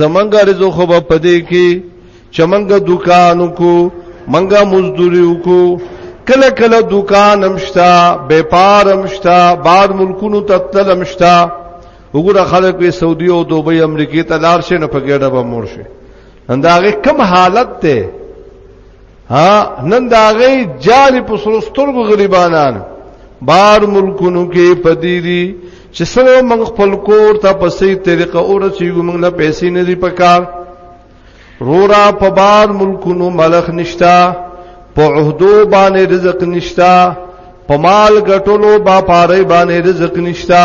زمنګ رزو خو په دې کې چې منګه دکان کو منګه مزدوري کو کله کله دکان امشتا بیپار امشتا بار ملکونو ته تل امشتا وګوره خلک په سعودي او دوبۍ امریکای ته لار شي نه پګېډه به مور شي انداغه کم حالت ته ها نن دا غي جال په سرسترګو غریبانان بار ملکونو کې پدیری چې سره موږ خپل کور ته په سي طریقه اورسیږو موږ له پیسې نه دی پکار رورا په بار ملکونو ملخ نشتا په عہدو باندې رزق نشتا په مال ګټلو با پاره باندې رزق نشتا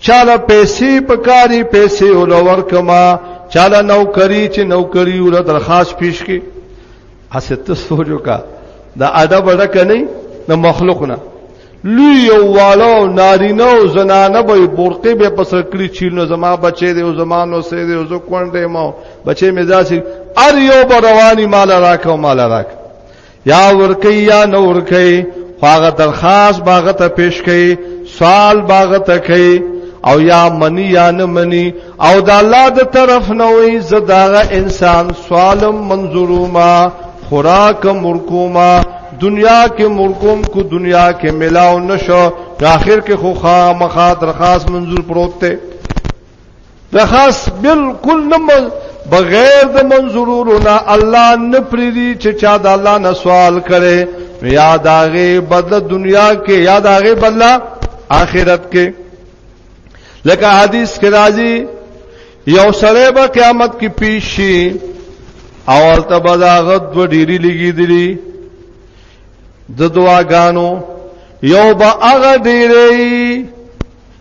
چاله پیسې پکاري پیسې ولور کما چاله نوکری چې نوکری ول درخواست پیش کی اسه ته سوچو کا دا ادب ډک نه نه مخلوق نه لوی یو والو نارینه او زنانه به برقې به پسر کړی چې نو زما بچې دی او زمانو سې دی او زه کونډې ما بچې مزاسي ار یو به رواني مال راکاو مال راک یا ورکی یا نه ورکی خواغه درخواست باغه ته پیش کړي سوال باغه ته کوي او یا منی یا نه منی او د الله د طرف نه وي زداغه انسان سوالم منظورو ما خوراک مرکو ما دنیا کې مرکوم کو دنیا کې ملاو نشو اخر کې خو خامخا درخواست منظور پروت ته د خاص بالکل نه بغیر د منظورونو نه الله نه پریدي چې چا د الله نه سوال کړي یا داغه بدله دنیا کې یا داغه بدله آخرت کې لکه حدیث کې راځي یو سره به قیامت کې پیش شي او البته به داغه د ډیری لګي دي د دعاګانو یو به هغه ډیری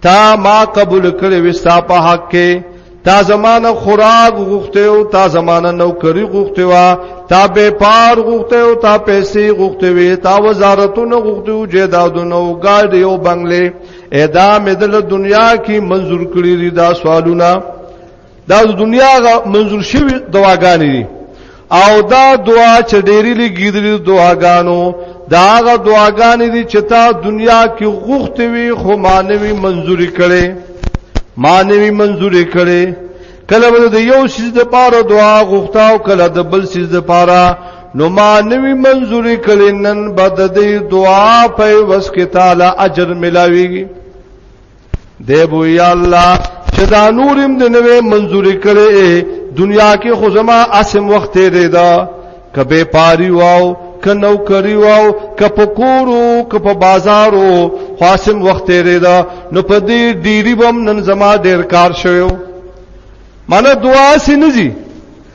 تا ما قبول کړې وستا په حق کې تا زمانه خوراک غوښته او تا زمانه نوکری غوښته وا تا به پار غوښته او تا پیسې غوښته وي تا وزارتونه غوښته او جیدادونه او ګاډي او بنگلې ادا مدل دنیا کې منزور کړی دا سوالونه دا د دنیا منظور شوی دواګانې دي او دا دعا چې ډېری لګیدلې دعاګانو دا هغه دعاګانې دي چې تا دنیا کې غوښتې وي خو مانوي منځوري کړي مانوي منځوري کړي کله به د یو شیز د پاره دعا غوښتا او کله د بل شیز د پاره نو مانوي منځوري کړي نن بد دې دعا په وس کې تعالی اجر ملاويږي دی بو یا الله چې دا نورم د نوې منزوري کړي دنیا کې خو زما اسم وخت تیرې دا کبه پاری واو ک نو کری واو ک پکورو ک په بازارو خاصم وخت تیرې دا نو په دې ډیری بم نن زما ډیر کار شوو مانه دعا سي نه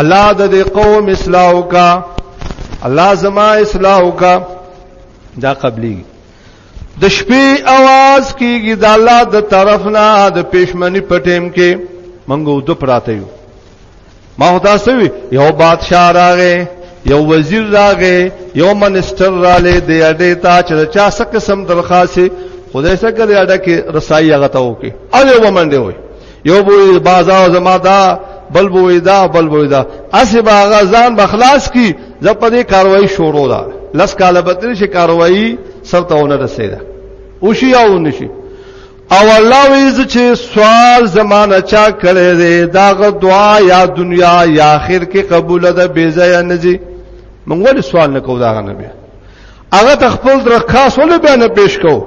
الله د دې قوم اصلاح وکا الله زما اصلاح وکا دا قبلي د شپې आवाज کیږي د الله د طرف نه د پېشمنی پټیم کې منګو د پراته یو ما خدا سوي یو بادشاہ راغې یو وزیر راغې یو منسٹر رااله د اډې تا چې چا څه قسم درخواست خدای څخه د اډه کې رسایي هغه ته وکي او ومنډه وي یو بوې بازار زما دا بل بوې دا بل بوې دا اسی باغ ځان بخلاص کی زه په دې کاروایی شروع ده لس کاله بدل شي کاروایی سر ته ونه رسیدا او شي او نشي او الله ویز چې سوال زمانہ چا کړي دي دا غ دعا یا دنیا یا اخر کې قبول ده بے ځای نه دي موږ ولې سوال نه کوو دا غنه بیا هغه تخپل درخواست ولې بیان پیش کوو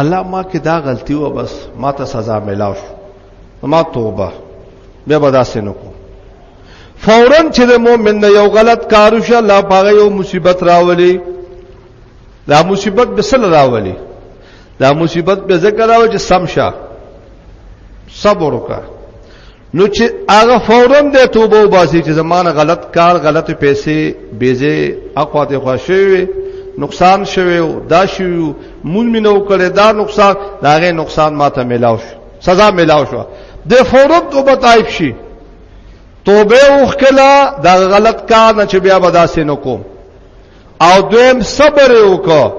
الله ما کې دا غلطي و بس ما ته سزا ملاو شو ما توبه بیا به داسې نه کوم فورا چې د مؤمن نه یو غلط کار وشي الله پاغه یو مصیبت راولي دا مصیبت به سره راولي دا مصیبت به ذکر راو چې سمشه صبر وکړه نو چې هغه فورا د توبه وباسي چې زمانه غلط کار غلط پیسې بیزه اقوا ته خوشوي نقصان شوی او دا شوی مون مینو کړي دا نقصان دا غي نقصان ماته ملاو شو سزا ملاو شو د فورا توبه تایب شي توبه وکړه دا غلط کار نه چې بیا به داسې نکوم او دویم صبر وکړه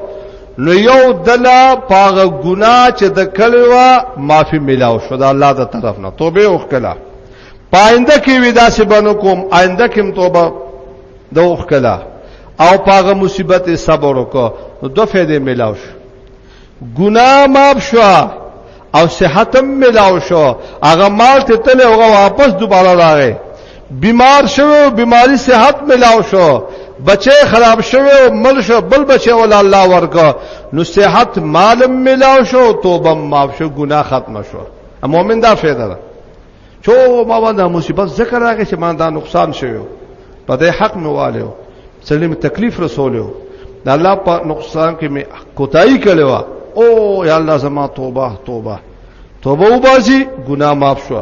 نو یو دلا پاغه ګنا چې د کړي وا معافي ملاو شو د الله د طرف نه توبه وکړه پاینده کې ودا سي بنو کوم آینده کې توبه د وکړه او پاغه مصیبت صبر وکړه نو دوه فائدې ملاو شو ګناه ماف شو او صحت هم ملاو شو هغه مال ته تل او واپس دوباره راغی بیمار شو بیماری صحت ملاو شو بچه خراب شوه او مل شو بل بچه ول الله ورکا نو صحت مال ملاو شو توبه معاف شو ګناه ختم شو مؤمن دا فایده ده چو ما باندې مصیبت ذکر راغی چې ما دا نقصان شوی په دې حق مې والو سړي مې تکلیف رسولیو د الله په نقصان کې مې کوتای کړو او یا الله زما توبه توبه توبه وباسي ګناه معاف شو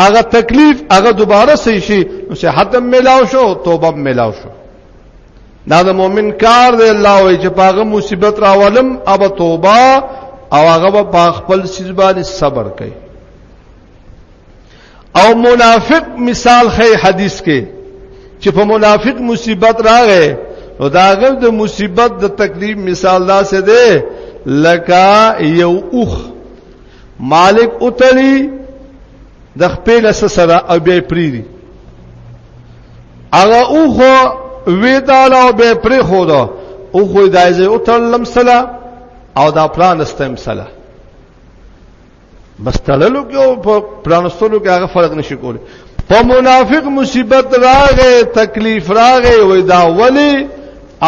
هغه تکلیف هغه دوباره صحیح شي نو صحت هم ملاو شو توبه هم ملاو شو دا د مؤمن کار دی الله وي چې پاغه مصیبت راولم اب توبه او هغه په خپل سیز باندې صبر کوي او منافق مثال خې حدیث کې چې په منافق مصیبت راغې نو دا غل د مصیبت د تکلیف مثال دا څه دی لکه یو اوخ مالک اوتلی د خپل سره او بیا پریری هغه اوخ وی تعالی او بیا پری خو دا او خو دایزه او تلم سلا او دا پلان استم سلا بس تړلو کې او په پرانستلو کې هغه فرق نشي کولی په منافق مصیبت راغې تکلیف راغې وې دا ولی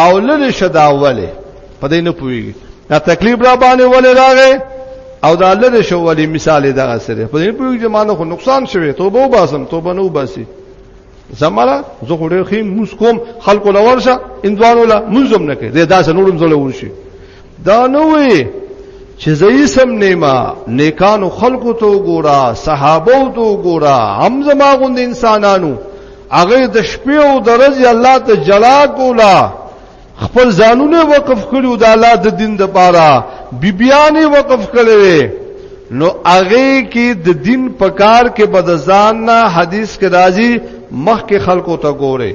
او لری شدا ولی په دې نه پوي دا تکلیف را باندې ولی راغې او دا لری شو ولی مثال دا سره په دې پوي چې مانو خو نقصان شوه توبه وباسم توبه نو وباسي زمالا زه خو ډېر خیم موس کوم خلکو لورشه اندوانو لا منظم نه کوي دا څه نورم زول ورشي دا نه وي چې زې سم نیما نیکانو خلکو ته ګورا صحابو ته ګورا هم زما غوند انسانانو هغه د شپې او د ورځې الله ته جلا کولا خپل ځانونه وقف کړو د الله د دین د پاره بیبیانه وقف کړي نو هغه کې د دین په کار کې بدزان نه حدیث کې راځي مخ کې خلکو ته ګوره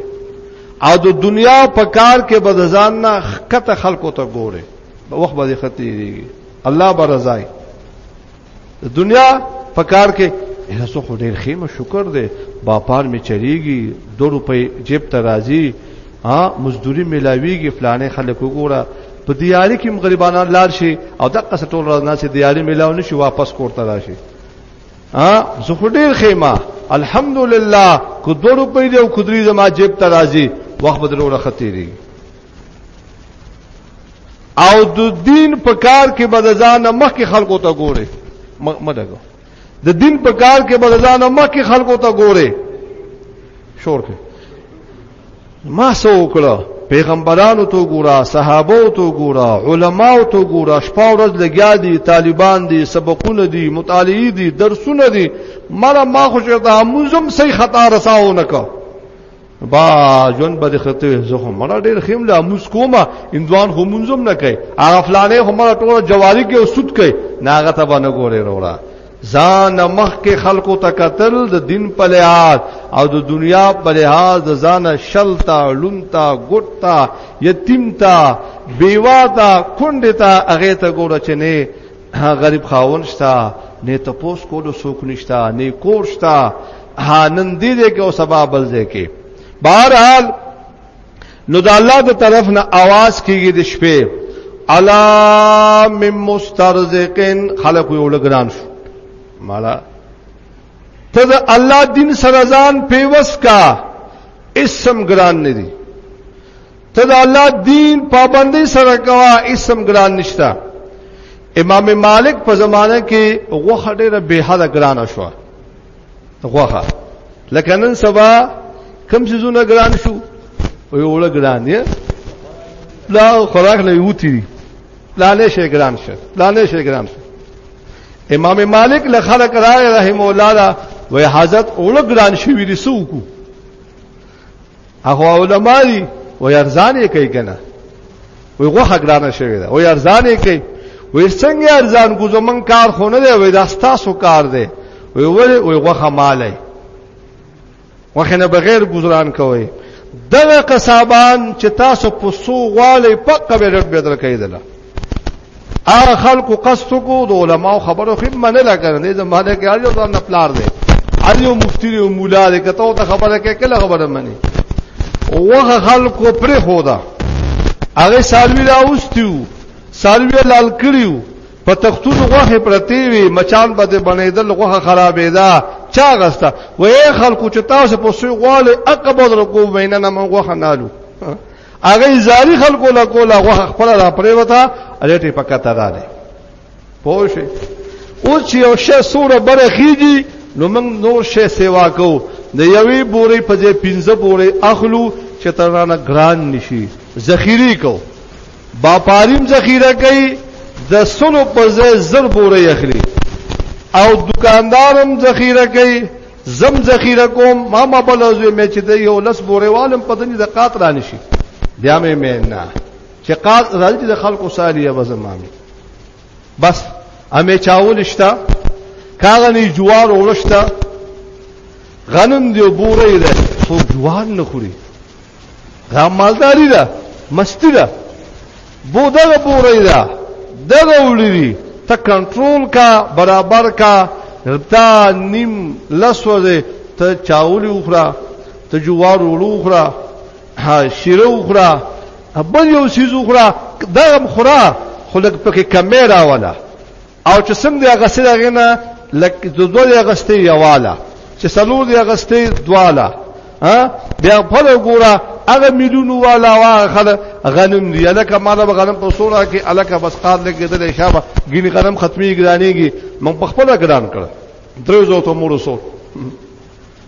او د دنیا په کار کې بدزان نه خکته خلکو ته ګوره وخت به ختیږي الله برزای د دنیا په کار کې هڅه خو ډیر خیمه شکر دی باپار می چریږي 2 روپۍ جیب ته راځي ها مزدوري ملاویږي فلانه خلک وګوره په دیاري کې مغربانه لار شي او دغه ټول راز نه چې دیاري ملاو نشي واپس کوړته راشي ها زه خو ډیر خیمه الحمدلله کو 2 روپۍ دی او کدري زما جیب ته راځي وخت بدلوره خطرې او د دین په کار کې بدزان مخ کې خلکو ته ګوره مدګو د دین په کار کې بدزان مخ کې خلکو ته ګوره شور کې ما سو وکړه پیغمبرانو ته ګوره صحابو ته ګوره علماو ته ګوره شپه ورځ لګیا دي طالبان دي سبقونه دي مطالعه دي درسونه دي مله ما خو شرط همزم صحیح خطا رساو نکو با جون به خطه زه هم مړه ډیر خیم لا موس کومه اندوان خو منظم نه کوي هغه فلانه هم مړه ټوله جواری کې او سود کوي ناغه ته باندې ګوري وروړه ځان مخ کې خلکو ته قتل د دین په لحاظ او د دنیا په لحاظ د ځان شلتا لونتا ګټتا یتیمتا بیواتا کونډتا هغه ته ګوره چې نه ها غریب خاون شتا نه تپوس کولو سوک نشتا نه کور شتا ها نن دې دې کې او سبا بل دې کې بهرحال نو د الله د طرف نه आवाज کیږي د شپې الا مم مسترزقن خلق یو لګران شو مالا ته د الله دین سره ځان پیوس کا اسم ګران نه دي ته د الله دین پابندي سره کوا اسم ګران نشتا امام مالک په زمانه کې غوخه ډیره به حد ګران شو غوخه لکه نن سبا کم سيزونه ګران شو وي وړه ګران دي لا خوراک نه یوتی لا نه شي ګران شه لا نه شي ګران شه امام مالک له خلق راي رحم الله وی حضرت اولو گران شوی رسو کو هغه علماء دي و ارزان یې کوي کنه وي غوخه ګرانه شوی ده او ارزان یې کوي وي څنګه ارزان کو زمون کار خو نه دی وي دا ستاسو کار دی وي ولې وي غوخه مالای وخه نه بغیر گزاران کوي دغه قصابان چې تاسو په سو غواړي پکې به رب بدر کوي دلا هغه خلکو قصد کو د علماو خبرو خې منله کړه دې زمانه کې اړ یو ځان پلار دی اړ یو مفتی دی مولا دی کته ته خبره کې کله خبره مني وغه خلکو پر خودا هغه سالوی را اوستیو سالوی لال کړیو په تختون غوخه پرتی وی مچان بده بنیدل غوخه خرابې ده چا غستا وې خلکو چې تاسو په سوی غواله اقبض رکو ویننه من غوخه نالو هغه زاری خلکو لا کولا غو خپل را پرې وتا اړټي پکا تا ده پوه شي او چې یو شی سوره بره خيږي نو موږ نور شی سیوا کو د یوې بورې په ځای پنځه بورې اخلو چې ترانه ګران نشي ذخیره کو باپاریم ذخیره کوي د سلو په ځای زر بورې اخلي او دکاندارم ذخیره کوي زم ذخیره کوم ما ما بلوزوی مې چې د یو لس بورې والم په دني د قات را نشي بیا مې مې نه چې قات راځي د خلکو سالیه وزمامي بس امې چاول شتا کاغني جوار ورشتا غنم دی بورې ده خو جوار نه خوري دا مالداری ده مستی ده بو دغه بورې ده دغه وړي ته کنټرول کا برابر کا تا نیم لسوځه ته چاول وخرا ته جوار وړو وخرا شیره وخرا بل یو سیز وخرا دغه خورا خلک پکې کمیرا ولا او چې سم دی هغه سره غنه لکه د دوه دی غستې یواله چې سلور دی غستې دواله ها بیا په وګوره هغه میلیون والا واخله غنم دی الکه مال به غنم په سوره کې الکه بس قاد لګیدل شابه ګینه غنم ختمي ګرانیږي من په خپل ګران کړ درې زو ته مور وسو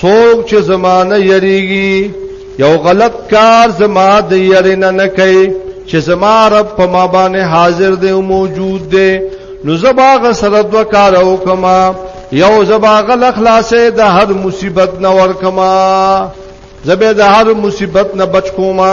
څوک چې زمانه یریږي یو غلط کار زما د یرینه نه کوي چې زما رب په ما باندې حاضر دی او موجود دی نو زبا غ سره دوا کار او کما یو زبا غ اخلاصې د هر مصیبت نه ور کما زبې د هر مصیبت نه بچ کوما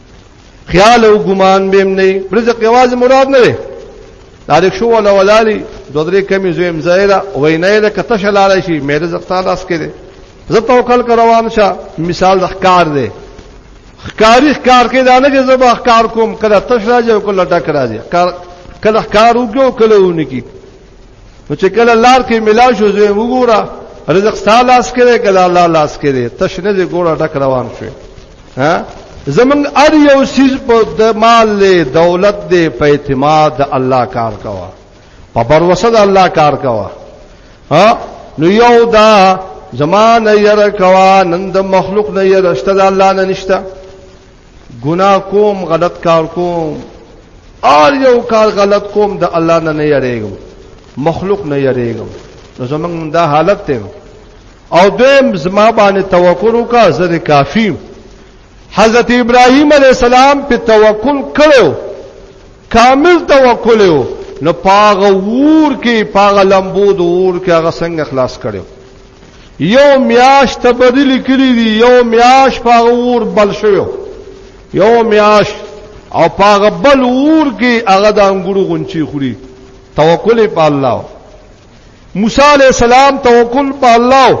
خیال او ګمان بهم نه رزق یوازې مراد نه دی تاریخ شو ولا ولالي دوه درې کمی زویم زایره وای نه ده کته شلاله شي مې رزق تعالی اس کې دی زه توکل کروان شه مثال د ښکار دی ښکاری ښکار کې دا نه چې زه به ښکار کوم کله تش راځي او کله ډک راځي کله ښکار وکړو کله ونکي نو چې کله لار کې ملاو شو زه وګوره رزق ستاسو لاس کې دی کله الله لاس کې دی تشنه دې ګوره ډک روان شو ها زمنګ ار یو سیز په د مال له دولت دې په اعتماد الله کار کوا په بروسه د الله کار کوا ها نو یو دا زمان یره کوا نن د مخلوق نه یره شته د الله نه نشته ګناه کوم غلط کار کوم آل یو کار غلط کوم د الله نه نه یریږم مخلوق نه یریږم نو زمونږ دا حالت ته او دویم زما باندې توکل وکا زر کافی حضرت ابراهیم علی السلام په توکل کړو کامل توکل یو نو پاغه ور کې پاغه لمبو د ور کې هغه څنګه خلاص کړو یو میاش تبدی لیکلی دی یو میاش پاغه ور بل شو یو میاش او پاغه بل ور کې هغه د انګورو غونچی خوري توکل په الله موسی علی السلام توکل په الله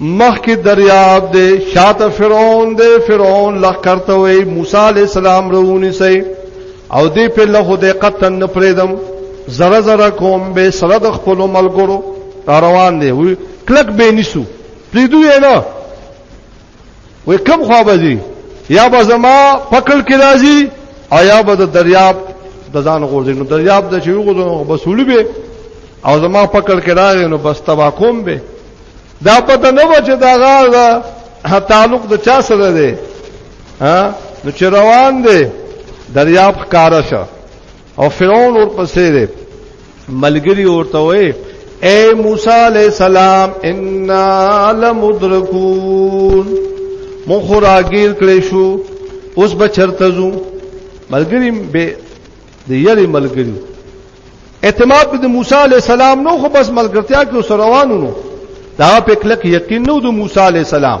مخ کې دریاب دی شاته فرعون دی فرعون لخر ته وي موسی علی السلام رونی سي او دې په له دې قطن نه پریدم زره زره کوم به سره د خپل ملګرو روان دی وی کلک به نیسو پریدو یې نه وی کم خوا بځي یا به زما پکل کې راځي او یا به د دریاب د ځان غورځي نو دریاب د چې یو غوځو بسولي به او زما پکل کې راغی نو بس تبا کوم به دا پته نه و چې دا غاړه تعلق د چا سره دی ها نو چې روان دی دریاب ښکارا شو او فرعون ورپسې دی ملګری ورته وې اے موسی علیہ السلام انا لمدرکون مخ راګیر کړې شو اوس به چرته زو ملګری به د یری ملګری اعتماد به د موسی علی السلام نو خو بس ملګرتیا کې سره روانو نو دا په کلک یقین نو د موسی علی السلام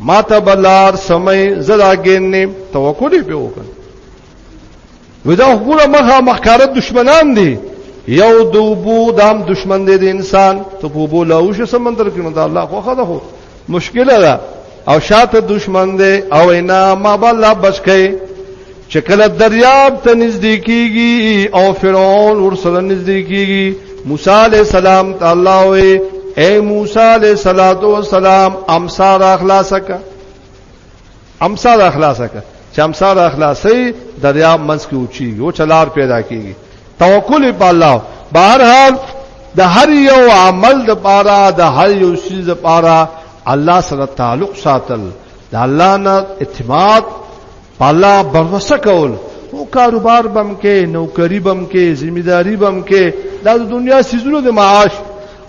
ما ته بلار سمې زدا ګینې توکل یې په وکړ ودا وګوره مخه مخکاره دشمنان دي یو دوبو دام دشمن دی د انسان ته په بو لاوشه سمندر کې نو دا الله خو خدا هو مشکله ده او شاته دشمن دی او اینا ما بالله بچکه چې کله دریاب ته نږدې کیږي او فرعون ورسره نږدې کیږي موسی علی السلام ته الله وې اے موسی علی السلام امسار اخلاصک امسار اخلاصک چې امسار اخلاصي دریاب منځ کې اوچي او چلار پیدا کیږي توکل په الله بهر حال د هر یو عمل د پاره د هر یو شیز د پاره الله سره تعلق ساتل د الله نه اعتماد پالا بروسه کول او کاروبار بم کې نوکری بم کې ذمہ داری بم کې دا د دنیا سيزونو د معاش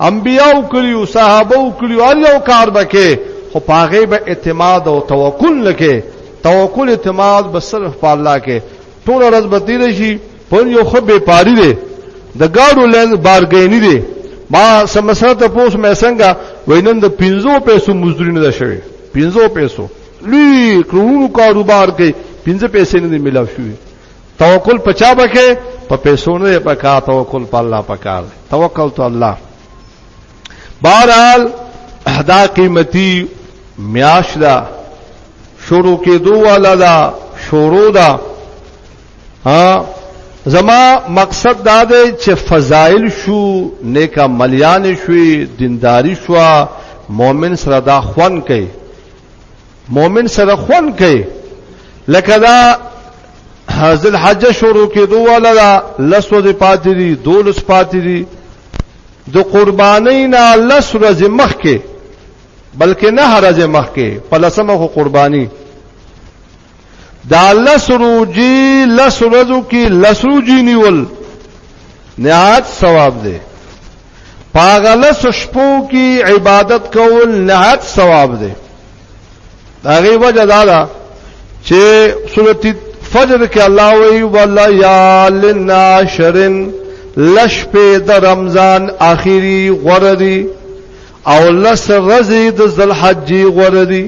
انبیاو کړیو صحابو کړیو هر یو کار بکې خو پاغه به اعتماد او توکل لکه توکل اعتماد به صرف په الله کې ټول ورځ به تیر شي پر یو خو به پاری دی د ګاډو لین بارګینی دی ما سمسره ته پوس مې څنګه وینن د 15 پیسو مزدوري نه شوی 15 پیسو لوی کروڑونو کاروبار کوي پنځه پیسې نه ملاو شوې توکل پچا بکې په پیسو نه پکا توکل په الله پکار توکل تو الله بہرحال دا قیمتي میاش دا شروع کې دوه والا دا شروع دا ها زما مقصد دا دی چې فضائل شو نیکه مليان شوي دینداری شو مؤمن سره دا خوان کوي مؤمن سره خون کوي لکه دا حاصل حج شروع کېدو ولا دا لسو دې پاتې دي دولس پاتې دي د قربانۍ نه لس ورځې مخکې بلکې نه هر ورځې مخکې په لسمه خو قرباني دا لس روجی لس ورځو کې لس روجی نیول نهایت ثواب دی پاغه لس شپو کې عبادت کول نهایت ثواب دی هغه وجه دا ده چې سورته فجر کې الله وی ولا یا لناشرن لش په د رمضان اخیری غردی او لس رزی د ذل حج غردی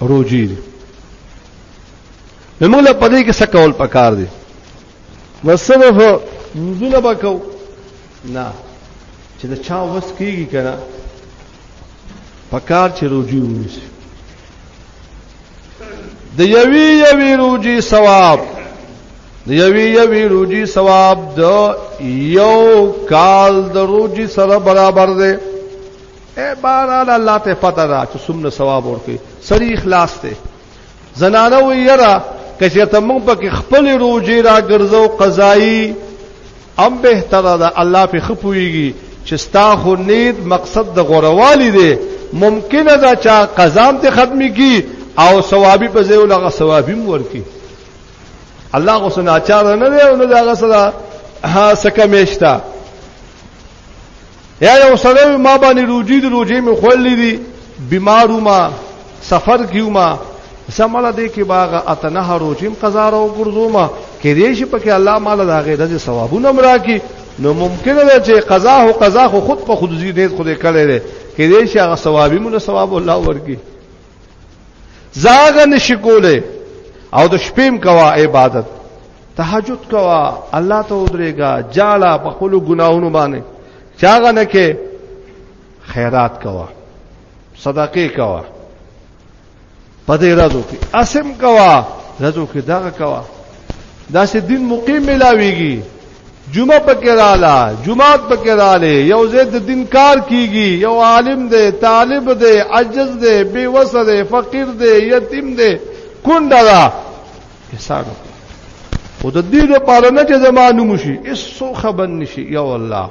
روجي دي موږ له پدې کې څه کول پکار دي بس صرف منځونه وکاو نه چې دا چا وس کیږي کنه پکار چې روجي ونیسي د یوی یوی روجي ثواب د یوی یوی روجي ثواب د یو کال د روجي سره برابر دی اے بارال الله ته پته ده چې څومره ثواب ورکي سری اخلاص ته زنانه وی یرا کچې ته موږ پکې خپل روزي را ګرځو قضایي ام به تر ده الله په خپويږي چې ستا خو نیت مقصد د غوروالي دی ممکنه ده چې قزام ته ختمي کی او ثوابي په ځای ولغه ثوابي مور کی الله غو سنا چاره نه دی او نه دا غسره ها سکه میشتا یا یو سره ما باندې روجي د روجي مې خولې دي بیمارو ما سفر کیو ما سماله دې کې باغ اتنه روجیم قضا راو ګرځو ما کې دې شي پکې الله مال دا غي د ثوابونه مرا کی نو ممکن ده چې قضا او قضا خو خود په خود زی دې خود کړي دې کې دې شي هغه ثوابي مون ثواب الله ورکی زاغه نشي کوله او د شپېم کوا عبادت تهجد کوا الله ته ودرېګا جاړه په خپل ګناهونو باندې چاغه نه کې خیرات کوا صدقه کوا په دې راځو کې اسم کوا راځو کې دغه کوا دا سه دین مقیم ملاويږي جمعه پکې رااله جمعات پکې رااله یو زید دین کار کیږي یو عالم دی طالب دی عجز دی بے وس دی فقیر دی یتیم دی کونډه دا حساب او د دې لپاره نه چې زمانو مشي هیڅ خبر نشي یا الله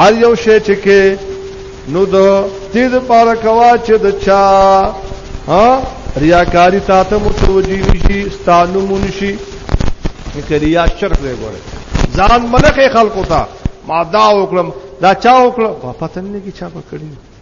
هر یو شی چې کې نو د دې لپاره کوا چې د چا ها ریاکاری تا ته متوجی نشي ستانو منشي کریا شرک دی ګوره ځان ملک خلقو ته ما دا وکړم دا چا وکړه په پتن نه کې چا پکړی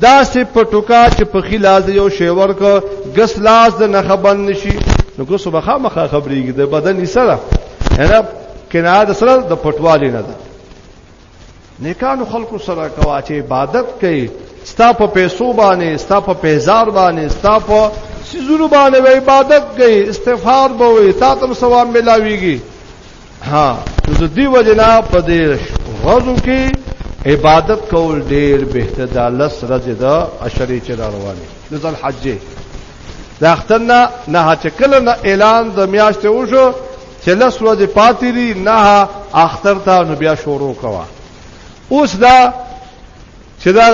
داسې پټوکا چې په خلاص دی یو شی ورک ګس لاس د نه خبر نشي نو کو صبح خامخه خبرېږي د بدن سره هر کنا د سره د پټوالي نه ده نیکانو خلکو سره کوا چې عبادت کوي ستا په پیسو باندې ستا په پیزار باندې ستا په سيزونو باندې عبادت کوي استغفار به وي تا تم ثواب ملاويږي ها نو د دې وجنا په دې غزو کې عبادت کول ډیر بهتر ده الله سره د اشری چې رواني د ځل حجې د اختر نه نه چې کله نه اعلان د میاشتې وشو چې لس ورځې پاتې دي نه اختر ته نو بیا شروع کوا اوس دا چې دا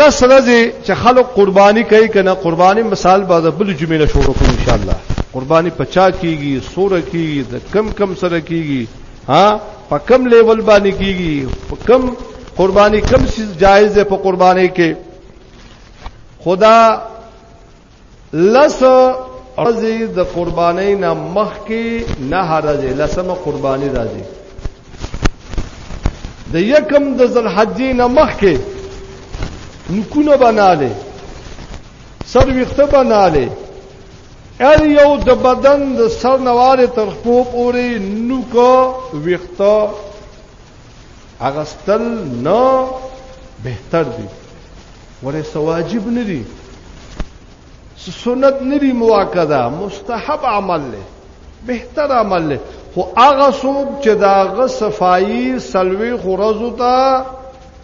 لس ورځې چې خلک قرباني کوي کنه قرباني مثال به د بل جمعې نه شروع کوو ان شاء الله قرباني پچا کیږي سوره کیږي د کم کم سره کیږي ها په کم لیول باندې کیږي په کم قرباني کم سیز جایز ده په قرباني کې خدا لس ورځې د قربانۍ نه مخکې نه ورځې لسمه قرباني راځي د یکم د ذوالحجې نه مخکې نکونه بناله سر ویخته بناله ار یو د بدن د سر نواره تر خپو پورې نوکو ویخته اغستل نه بهتر دي ورې سواجب نه دي سنت نه دي مواکده مستحب عمل له بهتر عمل له خو هغه څوک چې داغه صفائی سلوي خورزو ته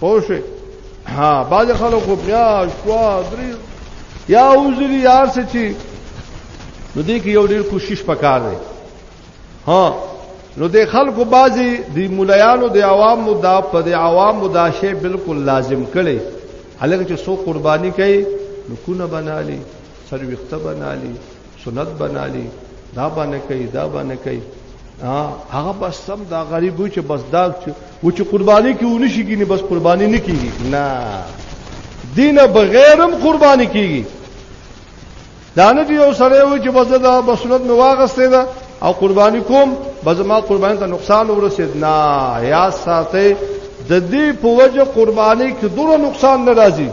پوښې ها باز خلکو بیا شوا درې یا وزري یار څه چی نو دې کې یو ډیر کوشش پکار دی ها نو د خلکو بازي د مليانو د عوامو دا په د عوامو دا شی بالکل لازم کړي هلکه چې سو قرباني کوي نو کو نه بنالي سر وخته بنالي سنت بنالي دا باندې کوي دا باندې کوي هغه بس سم دا غریب و چې بس دا و چې قرباني کې ونی شي کینی بس قرباني نه کیږي نه دین بغیرم قرباني کیږي دانه دی یو سره و چې بس دا بسنت نو واغسته ده او قرباني کوم بس ما قرباني ته نقصان ورسید نه یا ساته د دې په وجه قرباني کې دوه نقصان ناراضي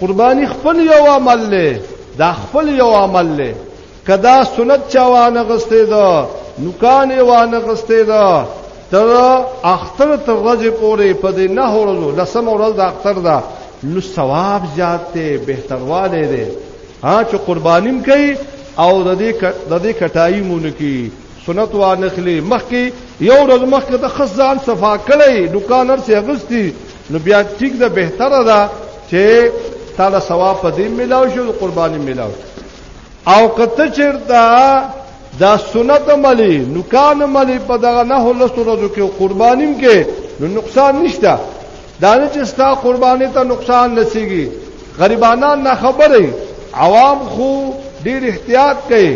قربانی خپل یو عمل له دا خپل یو عمل له کدا سنت چا وانه غسته دا نکان وانه غسته دا تر اختر تر ورځ پورې په دې نه ورځو لسم ورځ د اختر دا نو ثواب زیات دی بهترواله دی ها چې قربانیم کوي او د دې د دې کټایي مونږ کی سنت وانخلی مخکې یو ورځ مخکې ته خص ځان صفا کړی دکان هر څه اغستی نو بیا ټیک ده بهتره ده چې تعالی ثواب په دې ملاو شو قرباني ملاو او کته چیرته دا سنت عملی نو کان عملی په دغه نه لسو ورځو کې قربانیم کې نو نقصان نشته دا نه چې ستا قرباني ته نقصان رسیږي غریبانان نه خبرې عوام خو ډیر احتیاط کوي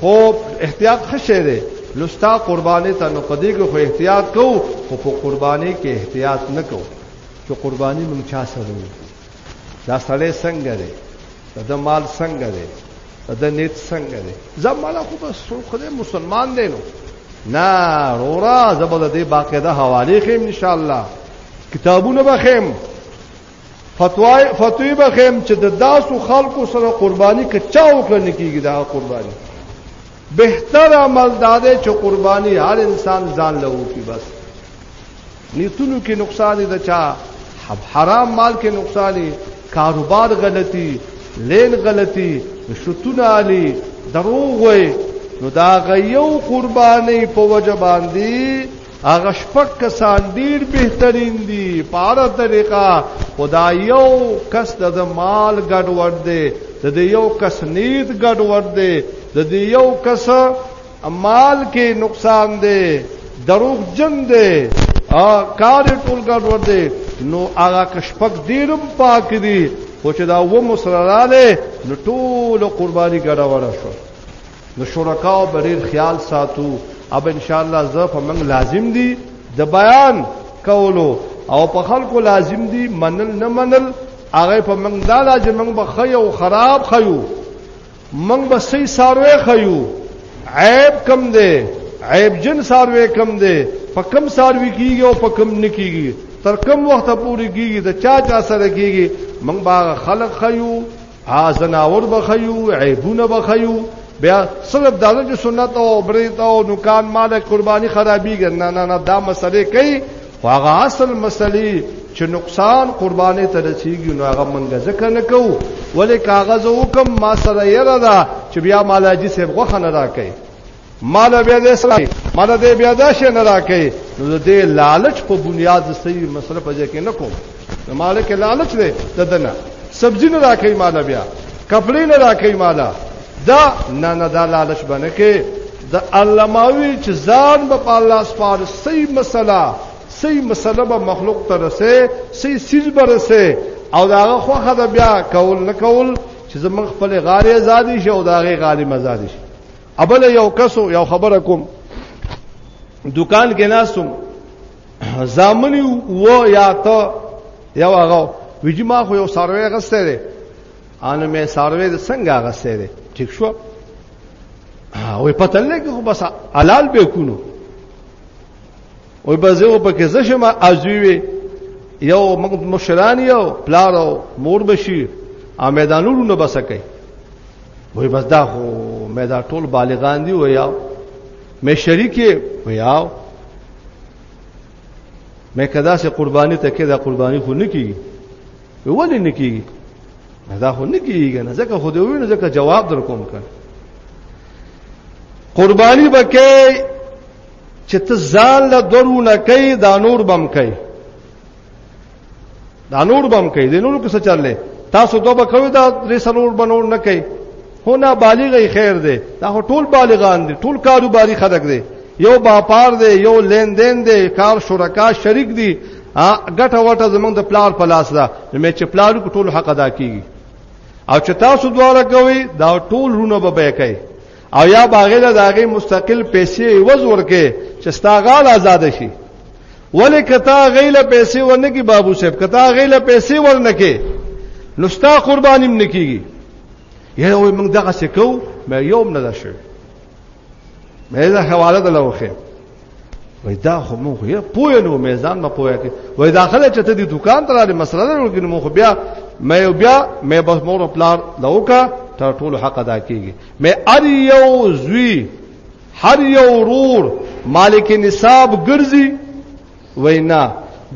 خو احتیاط خشه دی نو ستا قرباني ته نو پدې کې خو احتیاط کو خو په قرباني کې احتیاط نه کو چې قرباني مونږ چا سره دا سړی څنګه دی د مال څنګه دی د نیت څنګه دی زماله خو بس خدای مسلمان دی نو نه رورا زبر دې باقاعده حواله خیم ان شاء الله کتابونه بخیم فتوای فتوی بخیم چې د داسو خلکو سره قرباني کچا وکړل کیږي دا قرباني بهتر عمل داده چې قرباني هر انسان ځان له وکي بس نیتونو کې نقصان د چا حرام مال کې نقصان کاروبار غلطي لین غلطي شتونه علي دروغ وي نو دا غيو قرباني په وجه باندې هغه شپک کسان ډیر بهترین دي په اړه طریقه خدا یو کس د مال ګډ ور دي د یو کس نیت ګډ ور دي د یو کس مال کې نقصان دی دروغ جن دی ا کار ټول ګډ ور دی نو هغه کشپک دیرم پاک دی خو چې دا و مسرراله نو ټول قرباني ګډه وره شو نو شرکاو بریر خیال ساتو اب ان شاء الله زه په من لازم دي د بیان کولو او په خلکو لازم دي منل نه منل هغه په من دا لازم من بخي او خراب خيو منګ به سي ساروي خيو عیب کم دی عیب جن ساروي کم دی په کم ساروي کیږي او په کم نکیږي تر کم وخت پورې کیږي د چا چا سره کیږي منګ باغ خلق خيو ها زناور بخيو عیبونه بخيو بیا صرف دا چې سنت او بریت او نکان مال قرباني خرابيږي نه نه نه دا مسلې کوي خو هغه اصل مسلې چې نقصان قربانې ته رسیږي نو هغه منګه ځکه نه کوو ولې کاغذ وکم ما سره یره ده چې بیا مالاجی سیب غوخه نه راکې مال بیا دې سره مال دې بیا دا شي نه راکې نو دې لالچ په بنیاد سي مسله پځه کې نه کوم نو مالک لالچ دې ددنه سبزی نه راکې مال بیا کپڑے نه راکې مالا دا نه نه دا لالچ باندې کې د علماوی چې ځان به په الله سپار صحیح مسله صحیح مسله به مخلوق ته رسې صحیح سیز به رسې او داغه خوخه د بیا کول نه کول چې زمون خپل غاری آزادي شي او داغه غاری مزادي شي ابل یو کسو یو خبره کوم دکان کې ناسم زامنی و یا ته یو هغه ویجی ما خو یو سروي غسته ده ان مې سروي د څنګه غسته ده ٹھیک شو وې پته لګي خو بس حلال به کونو وې بزو په کې زشم ازوي یو موږ مشران یو پلارو مور بشي ا میدانونو نه بسکه وې بس دا خو مې دا ټول بالغان دي ویا مې شریک ویا مې کدا سه قرباني ته کې دا قرباني خو نه کیږي ولې نه کیږي دا خو نه کیږي نه ځکه خو دې ویني ځکه جواب در کوم کړ قرباني بکې چې ته ځان له درونه کوي دا نور بم کوي دا نور بم کوي د نور څه چللې تاسو دوه بکوي دا درې سلور بنور نه کوي هو نه بالغ خیر دی دا هو ټول بالغان دي ټول کاروباري خلک دي یو باپار دی یو لین دین دی کار شرکا شریک دي ګټه وټه زمونږ د پلار په لاس ده مې چې پلار کو ټول حق ادا کیږي او چې تاسو دواړه کوي دا ټول رونه به به کوي او یا باغې له داغه مستقل پیسې عوض ورکې چې ستاغال آزاد شي ولې کتا غیله پیسې ورنه کی بابو صاحب کتا غیله پیسې ورنه کې نو ستا قربانیم نکېږي یې وای موږ دغه څه کو مې یوم نه شو مې دا حواله د لوخه وای دا خو مونږ یې پوه نو مې ځان ما پوهه کې وای داخله چې ته د دکان ته راځې مسله نه ورګې نو خو بیا مې بیا مې بس مور خپل لوکا تر ټول حق ادا کیږي مې ار یو زوی هر یو ورور مالک نصاب ګرځي وینا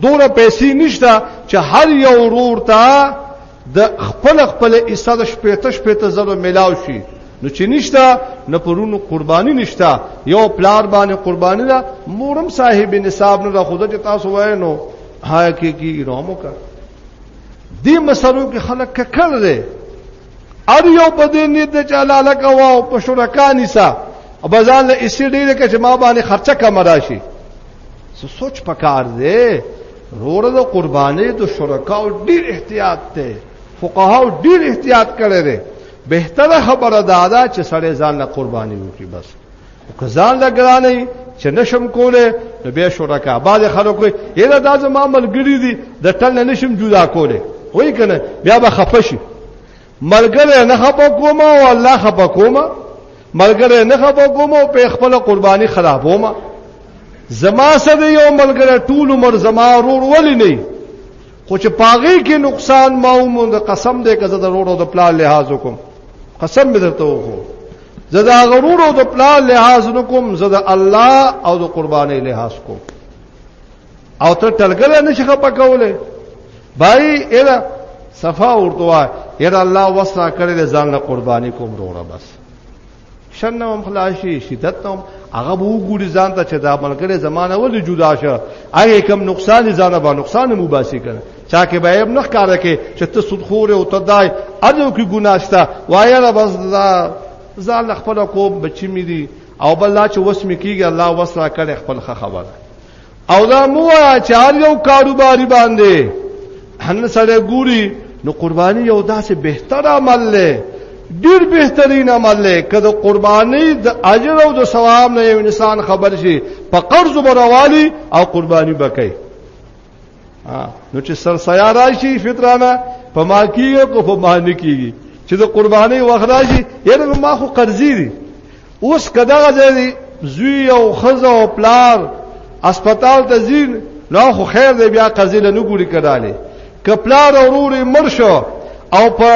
دور پیسې نشته چې هر یو ورور ته د خپل خپل ایستاد شپېته شپېته زره ملاو شي نو چې نشته نه پرونو قرباني نشته یو پلار باندې قرباني ده مورم صاحب نصاب نه خود چې تاسو وای نو ها کې کی رامو کا دې مسلو کې خلک ککړ دي ار یو په دې نیت چې الله لکه واو په شرکا نسا بازار له اسی ډیره کې چې ما باندې خرچه کم راشي سو سوچ پکار دی روره د قربانې د شرکاو ډیر احتیاط ته فقهاو ډیر احتیاط کړي دي بهتره خبره دا ده چې سړی ځان له قرباني وکړي بس که ځان له ګرانه چې نشم کوله نو بیا شرکا بعض خلکو یې دا د زما ملګری دي د ټل نه نشم جدا کوله وای کنه بیا به خفه شي ملګری نه خپه کوم او الله خپه کوم ملګری نه خپه کوم او په خپل قرباني خرابوم زما سره یو ملګری ټول عمر زما رور ولی نه خو چې پاغي کې نقصان ما ومند قسم دې کزه ضرورو د پلان لحاظ وکم قسم دې درته وکم زه د غرور او د پلان لحاظ نکوم زه د الله او د قرباني لحاظ کوم او ته ټلګل نه شي خپه کوله بای اله صفا ورته وای ایر الله وسنا کړی د ځان له قرباني کوم وروره بس شنم خلاصي شدت نوم هغه وو ګوري ځان ته چې دا ملګری زمانہ ولې جدا شه هغه کم نقصان ځانه با نقصان مو باسي کنه چا کې به نه ښکاره کې چې ته سودخور او تدای اجو کې ګناشتا وایا را بس ځان خپل کوم بچی مې دي او بل لا چې وس مې کیږي الله وس را کړي خپل خبره او دا مو چې هر یو کاروباري باندې هن سره ګوري نو قرباني یو داسې بهتر عمل دی ډیر بهترین عمل دی کله قرباني د اجر او د ثواب نه یو انسان خبر شي په قرض بروالی او قرباني بکای نو چې سرسیا راشي فطرانه په ما کیږي کو په ما نه کیږي چې د قرباني وخت راشي یره ما خو قرضې دي اوس کداغه ځای زوی او خزه او پلار اسپیټال ته ځین نو خو خیر دی بیا قرضې نه ګوري کړاله کپلار او روري مرشو او په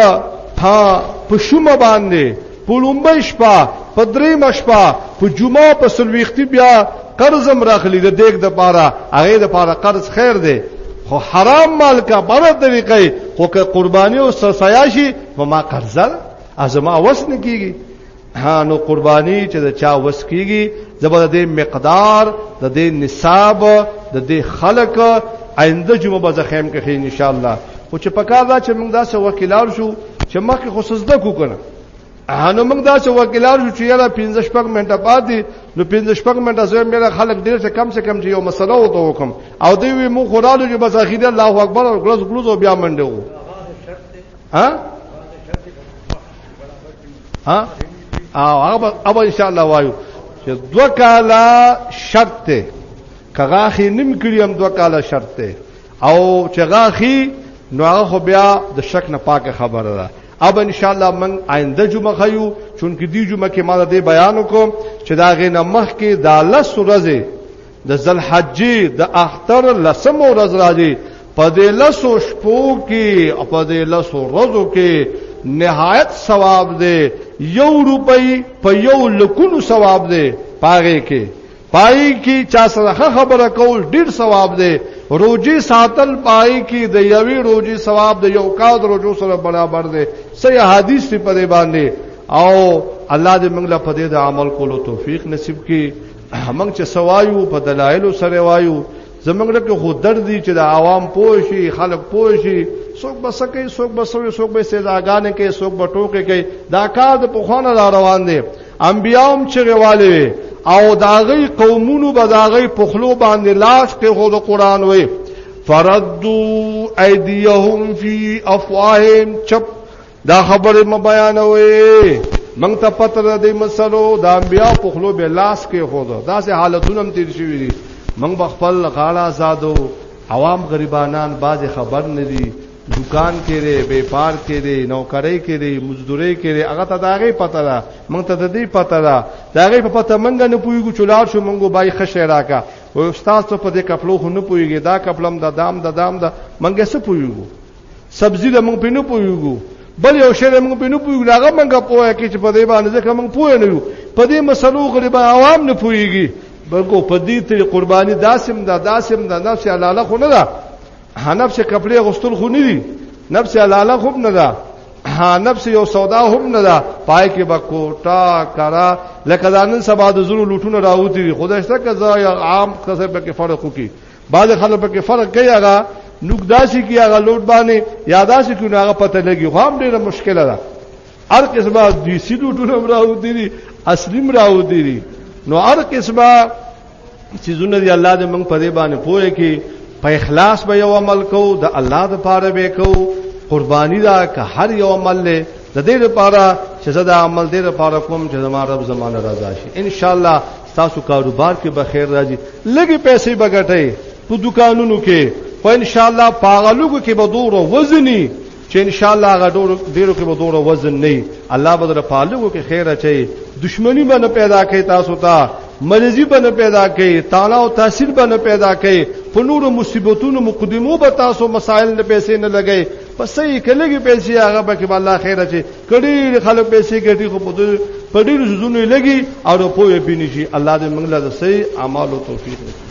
ها په شوم باندې په لومبۍ شپه په درې مشپه په جمعه په سلويختي بیا قرضم راخلی د دیګ د پاره هغه د پاره قرض خیر دی خو حرام مال کا بره طریقې خو که قرباني او سسیاشي په ما قرضه ازما وس نه کیږي ها نو قرباني چې د چا وس کیږي زبر د مقدار د دې نصاب د دې خلق آینده جمعه بزخیم کې ان شاء الله خو چې پکا دا چې موږ دا سو وکیلار شو چې مخکې خو سزده کو کنه هانو موږ دا چې وکیلار شو چې یاره 15 شپږ منټه پاتې نو 15 شپږ منټه زه مې خلک ډیر څه کم څه کم چې یو مسله وته وکم او دوی وی مو خورالو چې بس اخیری الله اکبر او ګلوز ګلوز او بیا منډه وو ها ها او هغه اب ان شاء الله وایو چې دوه کاله شرط ته کغه خې نیم کړی هم دوه کاله شرط ته او چغاخي نو هغه خو بیا د شک نه پاکه خبره ده اب ان شاء الله من آینده جمعه خيو چونکه دی جمعه کې ما د بیان وکم چې دا غې نه مخ کې د لس ورځې د ذلحجې د اختر لسم ورځ راځي په دې لسو شپو کې او په دې لسو ورځو کې نهایت ثواب دی یو روپۍ په یو لکونو ثواب دی پاره کې پای کی چا سره خبره کول ډیر ثواب دی روزي ساتل پای کی د یوې روزي ثواب د یو کال روزو سره برابر دی صحیح حدیث په دې باندې او الله دې موږ له پدې د عمل کولو توفیق نصیب کړي موږ چې سوایو په دلایل سره وایو زمونږ ډکه خو درد دي چې د عوام پوښي خلک پوښي څوک به سکه څوک به سوي څوک به سزاګانې کوي څوک به ټوکې کوي دا کار د پخوانه را روان دي انبيوم چې غوالي او داغي قومونو به داغي پخلو باندې لاس کې خو د قران وي فردو ايديهم في افواههم چپ دا خبره م بیانوي مونږ ته پته ده د مسلو د انبیا په خلو به لاس کې خو ده داسې حالتونه هم تیر شوی دي مونږ به خپل غاړه آزادو عوام غریبانان باز خبر نه دي دکان کې دی بیپار کې دی نوکرۍ کې دی مزدوري کې دی هغه ته داغه پته ده مونږ ته د دې پته ده داغه په پته مونږ نه پویګو چولار شو مونږ بای خشه راکا او استاد ته په دې کپلو خو نه پویګي دا کپلم د دام د دام د مونږه څه پویګو سبزی له موږ په نه پویګو بل یو شی له موږ په نه پویګو هغه موږ پوهه کې چې په دې باندې ځکه موږ پوه نه یو په دې مسلو غریب عوام نه پویږي بلکې په دې تر قرباني داسم دا داسم دا نفس علاله خو نه ده نفس کپڑے غستل خو نه دي نفس علاله خو نه ده ها نفس یو سودا هم نه ده پای کې به کوټا کرا لکه ځانن سبا د زړه لټونه راوتی خدای شته که زه عام کسب کې فرق وکي بعض خلک پکې فرق کوي هغه نوک داسي کې هغه لوټ باندې یا داسي کې هغه پته لګي خو هم ډیره مشکله ده هر قسمه دي سیلوټونه راو دي اصلي راو دي نو هر قسمه سيزونه دي الله دې موږ په دې باندې پوهه کې په اخلاص به یو عمل کو د الله د پاره به کو قرباني دا که هر یو عمل له د دې لپاره چې زه دا عمل دې لپاره کوم چې زما رب زمانه راضي شي ان شاء الله تاسو کاروبار کې به خیر راځي لګي پیسې بغټي په دکانونو کې خو ان شاء الله پاغلوګو کې به دور وزني چې ان شاء الله غډور ډیرو کې به دور وزن نه الله بدر پالوګو کې خیر اچي دشمنی به نه پیدا کوي تاسو ته تا مرزي به نه پیدا کوي تعالی او تاثیر به نه پیدا کوي په نورو مصیبتونو مقدمو به تاسو مسائل نه پیسې نه لګي پس یې کلګي پیسې هغه به کې الله خیر اچي کډي خلک پیسې ګټي خو په دې په دې زونه لګي او په پوهه بینی شي الله دې موږ له صحیح اعمال او توفیق ورکړي